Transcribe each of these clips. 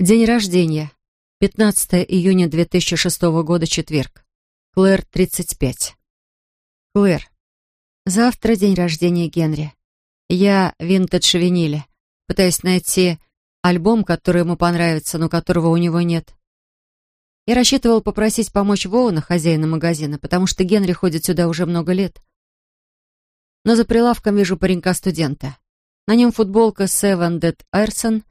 День рождения. 15 июня 2006 года, четверг. Клэр, 35. Клэр. Завтра день рождения Генри. Я винтедж виниле. Пытаюсь найти альбом, который ему понравится, но которого у него нет. Я рассчитывал попросить помочь Воуна, хозяина магазина, потому что Генри ходит сюда уже много лет. Но за прилавком вижу паренька-студента. На нем футболка Seven Dead Arson.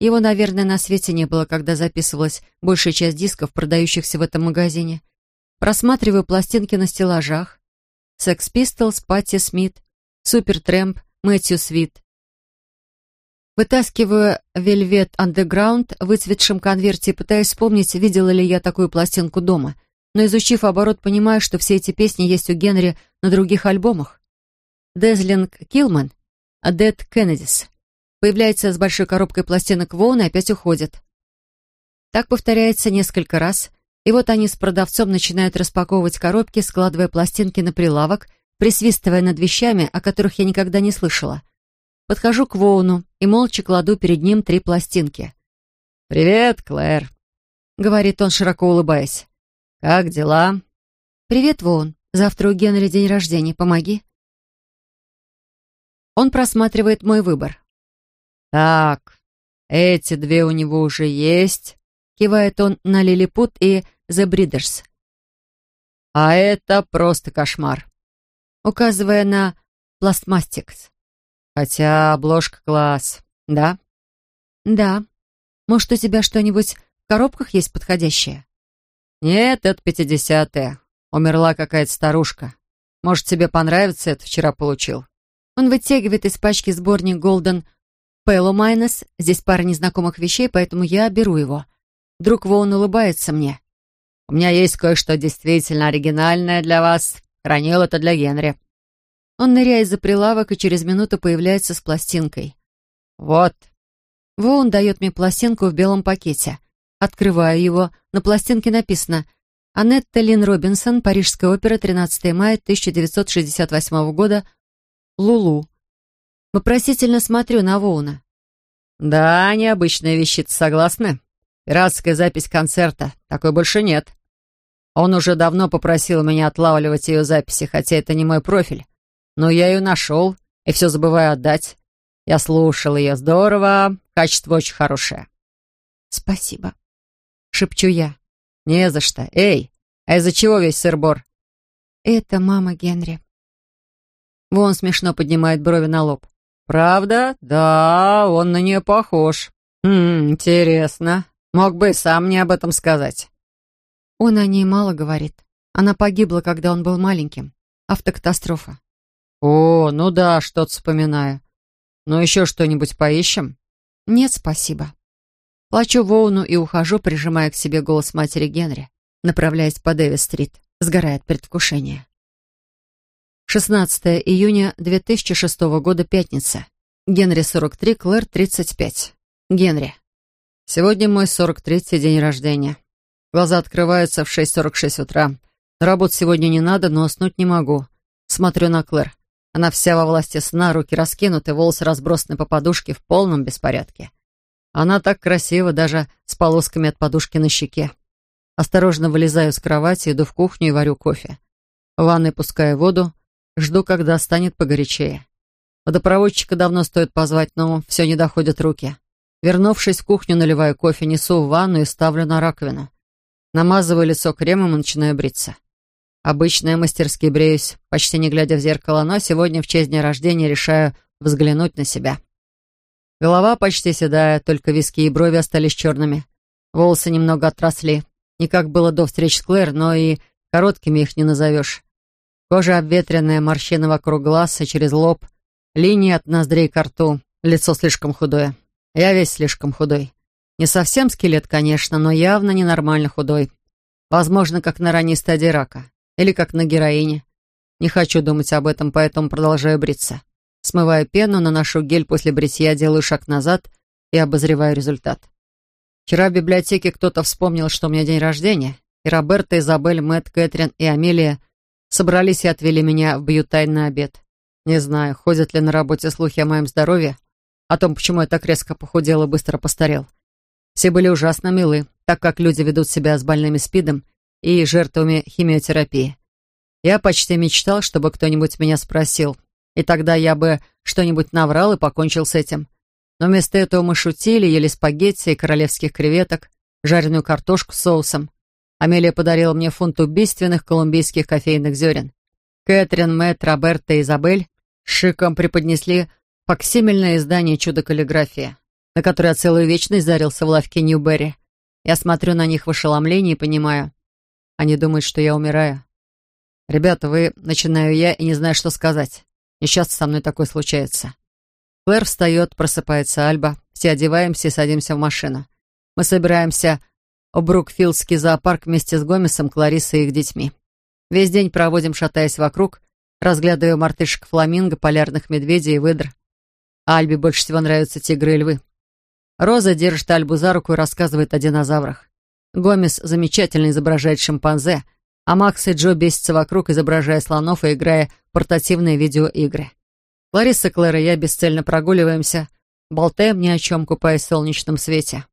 Его, наверное, на свете не было, когда записывалась большая часть дисков, продающихся в этом магазине. Просматриваю пластинки на стеллажах. Sex Pistols, Патти Смит, Супер Трэмп, Мэтью Свит. Вытаскиваю Velvet Underground в выцветшем конверте и пытаюсь вспомнить, видела ли я такую пластинку дома. Но изучив оборот, понимаю, что все эти песни есть у Генри на других альбомах. Дезлинг Килман, Dead Kennedys. Появляется с большой коробкой пластинок Воун и опять уходит. Так повторяется несколько раз, и вот они с продавцом начинают распаковывать коробки, складывая пластинки на прилавок, присвистывая над вещами, о которых я никогда не слышала. Подхожу к Воуну и молча кладу перед ним три пластинки. «Привет, Клэр», — говорит он, широко улыбаясь. «Как дела?» «Привет, Воун. Завтра у Генри день рождения. Помоги». Он просматривает мой выбор. «Так, эти две у него уже есть», — кивает он на Лилипут и The Breeders. «А это просто кошмар», указывая на пластмастикс. Хотя обложка класс, да? Да. Может, у тебя что-нибудь в коробках есть подходящее? Нет, это пятидесятые. Умерла какая-то старушка. Может, тебе понравится это, вчера получил. Он вытягивает из пачки сборник Golden Palo Minus. Здесь пара незнакомых вещей, поэтому я беру его. Вдруг Воун улыбается мне. «У меня есть кое-что действительно оригинальное для вас. Хранил это для Генри». Он ныряет за прилавок и через минуту появляется с пластинкой. «Вот». Воун дает мне пластинку в белом пакете. Открываю его. На пластинке написано «Анетта Лин Робинсон, Парижская опера, 13 мая 1968 года, Лулу». Вопросительно смотрю на Воуна. «Да, необычная вещица, согласны? Пиратская запись концерта. Такой больше нет. Он уже давно попросил меня отлавливать ее записи, хотя это не мой профиль. Но я ее нашел и все забываю отдать. Я слушал ее здорово, качество очень хорошее. «Спасибо», — шепчу я. «Не за что. Эй, а из-за чего весь сыр-бор?» «Это мама Генри». Вон смешно поднимает брови на лоб. «Правда? Да, он на нее похож. Хм, интересно. Мог бы и сам мне об этом сказать». Он о ней мало говорит. Она погибла, когда он был маленьким. Автокатастрофа. «О, ну да, что-то вспоминаю. Ну еще что-нибудь поищем?» «Нет, спасибо». Плачу Воуну и ухожу, прижимая к себе голос матери Генри, направляясь по Дэвис-стрит. Сгорает предвкушение. 16 июня 2006 года, пятница. Генри 43, Клэр 35. Генри. Сегодня мой 43-й день рождения. Глаза открываются в 6.46 утра. На сегодня не надо, но уснуть не могу. Смотрю на Клэр. Она вся во власти сна, руки раскинуты, волосы разбросаны по подушке в полном беспорядке. Она так красива, даже с полосками от подушки на щеке. Осторожно вылезаю с кровати, иду в кухню и варю кофе. В ванной пускаю воду, жду, когда станет погорячее. Водопроводчика давно стоит позвать, но все не доходят руки. Вернувшись в кухню, наливаю кофе, несу в ванну и ставлю на раковину. Намазываю лицо кремом и начинаю бриться. Обычно я мастерски бреюсь, почти не глядя в зеркало, но сегодня в честь дня рождения решаю взглянуть на себя. Голова почти седая, только виски и брови остались черными. Волосы немного отросли. Не как было до встреч с Клэр, но и короткими их не назовешь. Кожа обветренная, морщины вокруг глаз и через лоб, линии от ноздрей к рту, лицо слишком худое. Я весь слишком худой. Не совсем скелет, конечно, но явно ненормально худой. Возможно, как на ранней стадии рака. Или как на героине. Не хочу думать об этом, поэтому продолжаю бриться. Смываю пену, наношу гель после бритья, делаю шаг назад и обозреваю результат. Вчера в библиотеке кто-то вспомнил, что у меня день рождения, и Роберта, Изабель, Мэтт, Кэтрин и Амелия собрались и отвели меня в Бьютайн на обед. Не знаю, ходят ли на работе слухи о моем здоровье, о том, почему я так резко похудел и быстро постарел. Все были ужасно милы, так как люди ведут себя с больными СПИДом и жертвами химиотерапии. Я почти мечтал, чтобы кто-нибудь меня спросил, и тогда я бы что-нибудь наврал и покончил с этим. Но вместо этого мы шутили, ели спагетти и королевских креветок, жареную картошку с соусом. Амелия подарила мне фунт убийственных колумбийских кофейных зерен. Кэтрин, Мэтт, Роберта и Изабель шиком преподнесли факсимильное издание «Чудо-каллиграфия», на которое целую вечность зарился в лавке Ньюберри. Я смотрю на них в ошеломлении и понимаю. Они думают, что я умираю. «Ребята, вы...» — начинаю я и не знаю, что сказать. Несчастно со мной такое случается. Клэр встает, просыпается Альба. Все одеваемся и садимся в машину. Мы собираемся Брукфилдский зоопарк вместе с Гомесом, Клариссой и их детьми. Весь день проводим, шатаясь вокруг, разглядывая мартышек фламинго, полярных медведей и выдр. А Альбе больше всего нравятся тигры и львы. Роза держит Альбу за руку и рассказывает о динозаврах. Гомес замечательно изображает шимпанзе, а Макс и Джо бесятся вокруг, изображая слонов и играя портативные видеоигры. Лариса, Клэр и я бесцельно прогуливаемся, болтаем ни о чем, купаясь в солнечном свете.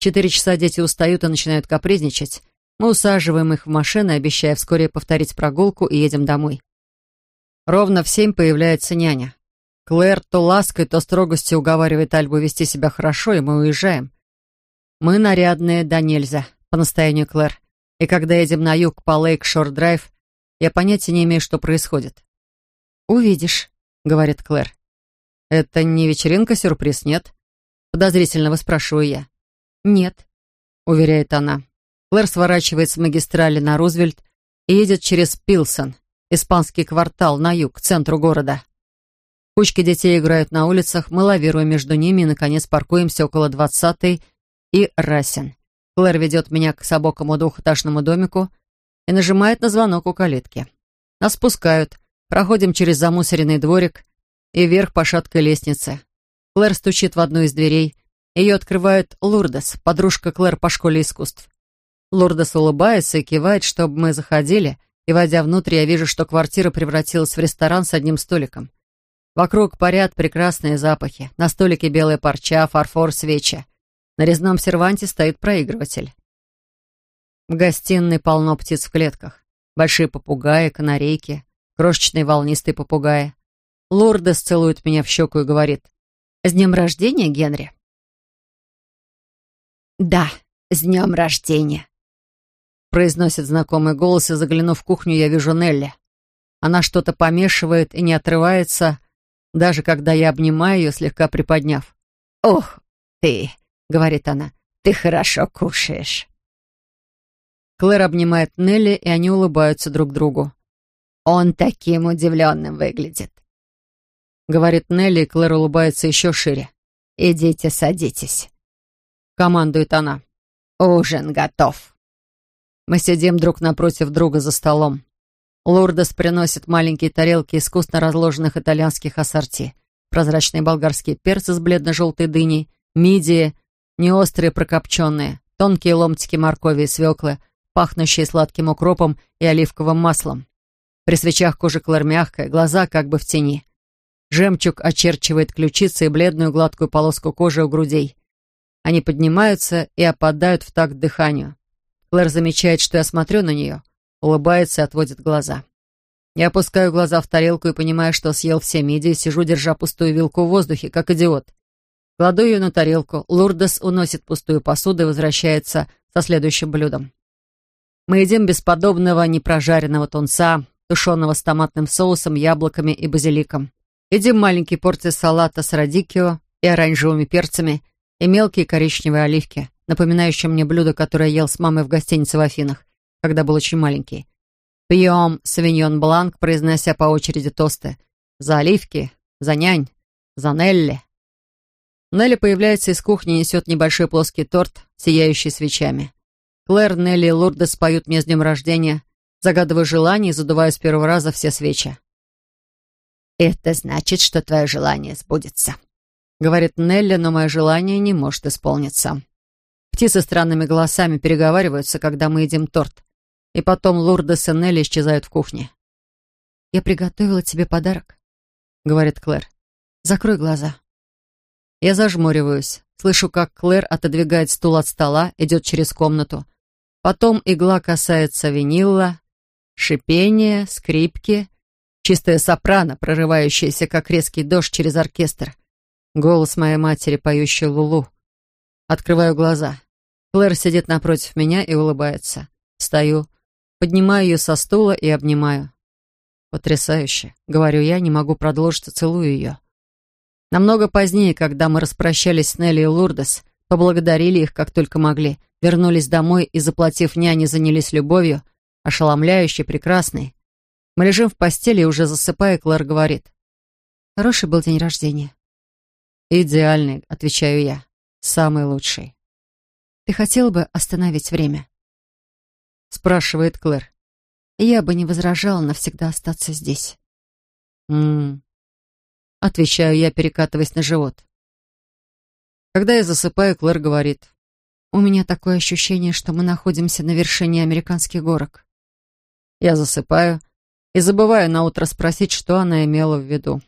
Четыре часа дети устают и начинают капризничать. Мы усаживаем их в машину, обещая вскоре повторить прогулку и едем домой. Ровно в семь появляется няня. Клэр то лаской, то строгостью уговаривает Альбу вести себя хорошо, и мы уезжаем. Мы нарядные донельзя, по настоянию Клэр. И когда едем на юг по Лейк-Шор-Драйв, я понятия не имею, что происходит. «Увидишь», — говорит Клэр. «Это не вечеринка-сюрприз, нет?» Подозрительно выспрашиваю я. «Нет», — уверяет она. Клэр сворачивает с магистрали на Рузвельт и едет через Пилсон, испанский квартал, на юг, к центру города. Кучки детей играют на улицах, мы лавируем между ними и, наконец, паркуемся около двадцатой и Расин. Клэр ведет меня к собокому двухэтажному домику и нажимает на звонок у калитки. Нас спускают, проходим через замусоренный дворик и вверх по шаткой лестнице. Клэр стучит в одну из дверей. Ее открывает Лурдес, подружка Клэр по школе искусств. Лурдес улыбается и кивает, чтобы мы заходили, и, войдя внутрь, я вижу, что квартира превратилась в ресторан с одним столиком. Вокруг парят прекрасные запахи. На столике белая парча, фарфор, свечи. На резном серванте стоит проигрыватель. В гостиной полно птиц в клетках. Большие попугаи, канарейки, крошечные волнистые попугаи. Лордес целует меня в щеку и говорит «С днем рождения, Генри!» «Да, с днем рождения!» Произносит знакомый голос, и заглянув в кухню, я вижу Нелли. Она что-то помешивает и не отрывается, даже когда я обнимаю ее, слегка приподняв. «Ох, ты!» говорит она. «Ты хорошо кушаешь». Клэр обнимает Нелли, и они улыбаются друг другу. «Он таким удивленным выглядит», — говорит Нелли, и Клэр улыбается еще шире. «Идите, садитесь», — командует она. «Ужин готов». Мы сидим друг напротив друга за столом. Лурдес приносит маленькие тарелки искусно разложенных итальянских ассорти, прозрачные болгарские перцы с бледно-желтой дыней, мидии, не острые прокопченные, тонкие ломтики моркови и свеклы, пахнущие сладким укропом и оливковым маслом. При свечах кожа Клэр мягкая, глаза как бы в тени. Жемчуг очерчивает ключицы и бледную гладкую полоску кожи у грудей. Они поднимаются и опадают в такт дыханию. Клэр замечает, что я смотрю на нее, улыбается и отводит глаза. Я опускаю глаза в тарелку и понимаю, что съел все мидии, сижу, держа пустую вилку в воздухе, как идиот. Кладу ее на тарелку. Лурдес уносит пустую посуду и возвращается со следующим блюдом. Мы едим бесподобного непрожаренного тунца, тушеного с томатным соусом, яблоками и базиликом. Едим маленькие порции салата с радикио и оранжевыми перцами и мелкие коричневые оливки, напоминающие мне блюдо, которое ел с мамой в гостинице в Афинах, когда был очень маленький. Пьем савиньон бланк, произнося по очереди тосты. За оливки, за нянь, за Нелли, Нелли появляется из кухни и несет небольшой плоский торт, сияющий свечами. Клэр, Нелли и Лурдес поют мне с днем рождения, загадывая желание и задувая с первого раза все свечи. «Это значит, что твое желание сбудется», — говорит Нелли, но мое желание не может исполниться. Птицы странными голосами переговариваются, когда мы едим торт. И потом Лурдес и Нелли исчезают в кухне. «Я приготовила тебе подарок», — говорит Клэр. «Закрой глаза». Я зажмуриваюсь, слышу, как Клэр отодвигает стул от стола, идет через комнату. Потом игла касается винила, шипение, скрипки, чистая сопрано, прорывающаяся, как резкий дождь через оркестр. Голос моей матери, поющий Лулу. Открываю глаза. Клэр сидит напротив меня и улыбается. Стою, поднимаю ее со стула и обнимаю. «Потрясающе», — говорю я, не могу продолжить, целую ее. Намного позднее, когда мы распрощались с Нелли и Лурдес, поблагодарили их, как только могли, вернулись домой и, заплатив няне, занялись любовью, ошеломляющей, прекрасной. Мы лежим в постели и уже засыпая, Клэр говорит. «Хороший был день рождения». «Идеальный», — отвечаю я. «Самый лучший». «Ты хотела бы остановить время?» Спрашивает Клэр. «Я бы не возражала навсегда остаться здесь». «М-м-м», отвечаю я, перекатываясь на живот. Когда я засыпаю, Клэр говорит. «У меня такое ощущение, что мы находимся на вершине американских горок». Я засыпаю и забываю на утро спросить, что она имела в виду.